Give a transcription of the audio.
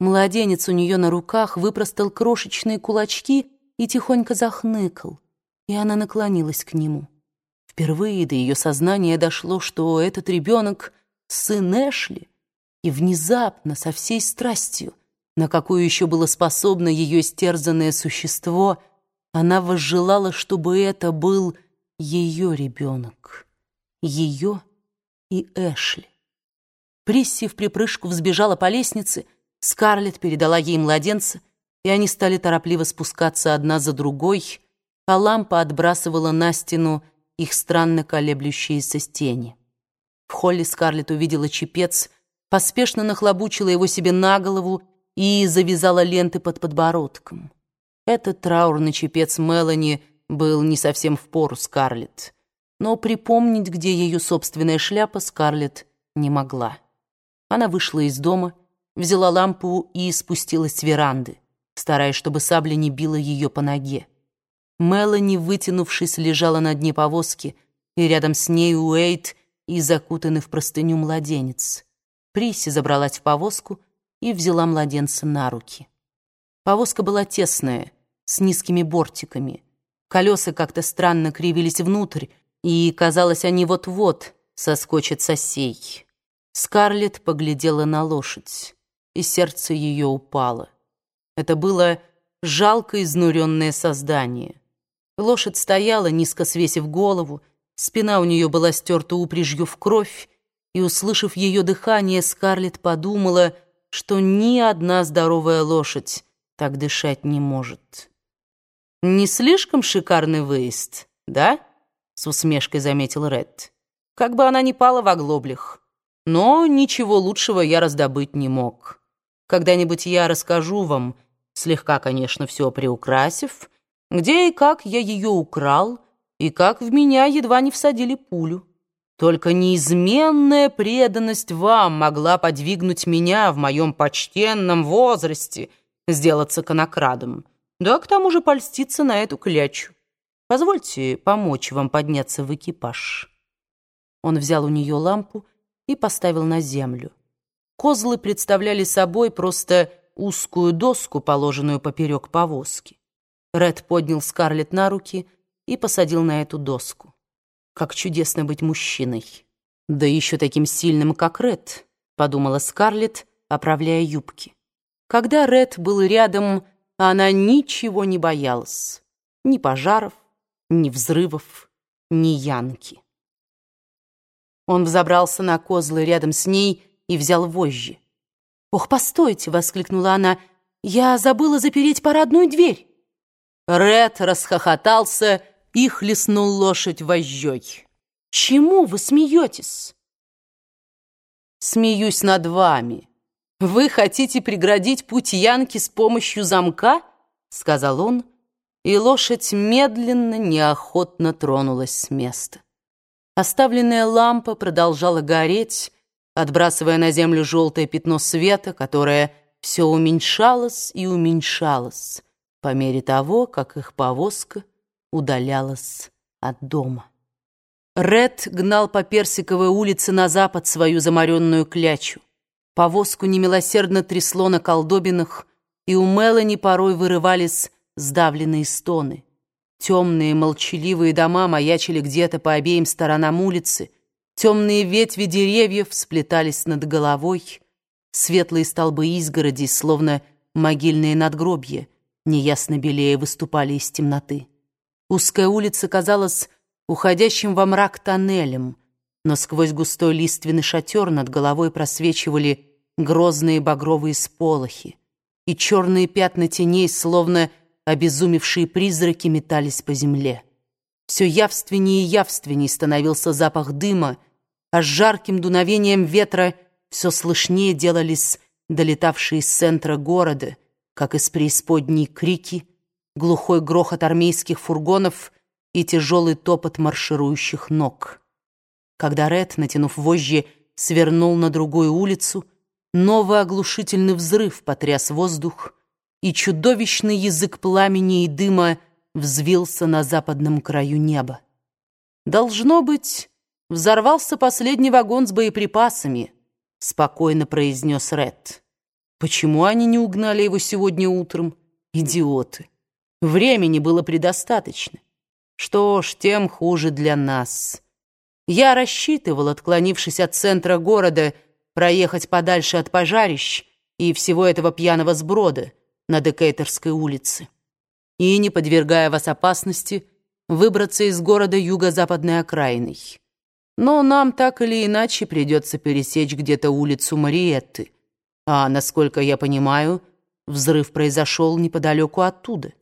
Младенец у нее на руках выпростал крошечные кулачки и тихонько захныкал, и она наклонилась к нему. Впервые до ее сознания дошло, что этот ребенок — сын Эшли, и внезапно, со всей страстью, на какую еще было способно ее стерзанное существо, она возжелала, чтобы это был ее ребенок, ее и Эшли. Присси в припрыжку взбежала по лестнице, Скарлетт передала ей младенца, и они стали торопливо спускаться одна за другой, а лампа отбрасывала на стену их странно колеблющиеся стени. В холле Скарлетт увидела чепец, поспешно нахлобучила его себе на голову и завязала ленты под подбородком. Этот траурный чепец Мелани был не совсем в пору Скарлетт, но припомнить, где ее собственная шляпа, Скарлетт не могла. Она вышла из дома, взяла лампу и спустилась с веранды, стараясь, чтобы сабля не била ее по ноге. Мелани, вытянувшись, лежала на дне повозки, и рядом с ней Уэйт и закутанный в простыню младенец. Приси забралась в повозку и взяла младенца на руки. Повозка была тесная, с низкими бортиками. Колеса как-то странно кривились внутрь, и, казалось, они вот-вот соскочат с осей. Скарлетт поглядела на лошадь, и сердце ее упало. Это было жалко изнуренное создание. Лошадь стояла, низко свесив голову, спина у нее была стерта упряжью в кровь, и, услышав ее дыхание, Скарлетт подумала, что ни одна здоровая лошадь так дышать не может. «Не слишком шикарный выезд, да?» — с усмешкой заметил Ред. «Как бы она ни пала в оглоблях. Но ничего лучшего я раздобыть не мог. Когда-нибудь я расскажу вам, слегка, конечно, все приукрасив, где и как я ее украл, и как в меня едва не всадили пулю. Только неизменная преданность вам могла подвигнуть меня в моем почтенном возрасте сделаться конокрадом, да к тому же польститься на эту клячу. Позвольте помочь вам подняться в экипаж». Он взял у нее лампу и поставил на землю. Козлы представляли собой просто узкую доску, положенную поперек повозки. Ред поднял Скарлетт на руки и посадил на эту доску. Как чудесно быть мужчиной. Да еще таким сильным, как Ред, подумала Скарлетт, оправляя юбки. Когда Ред был рядом, она ничего не боялась. Ни пожаров, ни взрывов, ни янки. Он взобрался на козлы рядом с ней и взял вожжи. «Ох, постойте!» — воскликнула она. «Я забыла запереть парадную дверь!» Ред расхохотался и хлестнул лошадь вожжой. «Чему вы смеетесь?» «Смеюсь над вами. Вы хотите преградить путь Янки с помощью замка?» — сказал он, и лошадь медленно, неохотно тронулась с места. Оставленная лампа продолжала гореть, отбрасывая на землю желтое пятно света, которое все уменьшалось и уменьшалось по мере того, как их повозка удалялась от дома. Ред гнал по Персиковой улице на запад свою заморенную клячу. Повозку немилосердно трясло на колдобинах, и у Мелани порой вырывались сдавленные стоны. Темные молчаливые дома маячили где-то по обеим сторонам улицы, темные ветви деревьев сплетались над головой, светлые столбы изгороди, словно могильные надгробья, неясно белее выступали из темноты. Узкая улица казалась уходящим во мрак тоннелем, но сквозь густой лиственный шатер над головой просвечивали грозные багровые сполохи, и черные пятна теней, словно обезумевшие призраки, метались по земле. Все явственнее и явственнее становился запах дыма, а с жарким дуновением ветра все слышнее делались долетавшие из центра города, как из преисподней крики, глухой грохот армейских фургонов и тяжелый топот марширующих ног. Когда Ред, натянув вожжи, свернул на другую улицу, новый оглушительный взрыв потряс воздух, и чудовищный язык пламени и дыма взвился на западном краю неба. «Должно быть, взорвался последний вагон с боеприпасами», — спокойно произнес Ред. Почему они не угнали его сегодня утром? Идиоты. Времени было предостаточно. Что ж, тем хуже для нас. Я рассчитывал, отклонившись от центра города, проехать подальше от пожарищ и всего этого пьяного сброда на Декейтерской улице. И, не подвергая вас опасности, выбраться из города юго-западной окраиной. Но нам так или иначе придется пересечь где-то улицу Мариетты. А, насколько я понимаю, взрыв произошел неподалеку оттуда.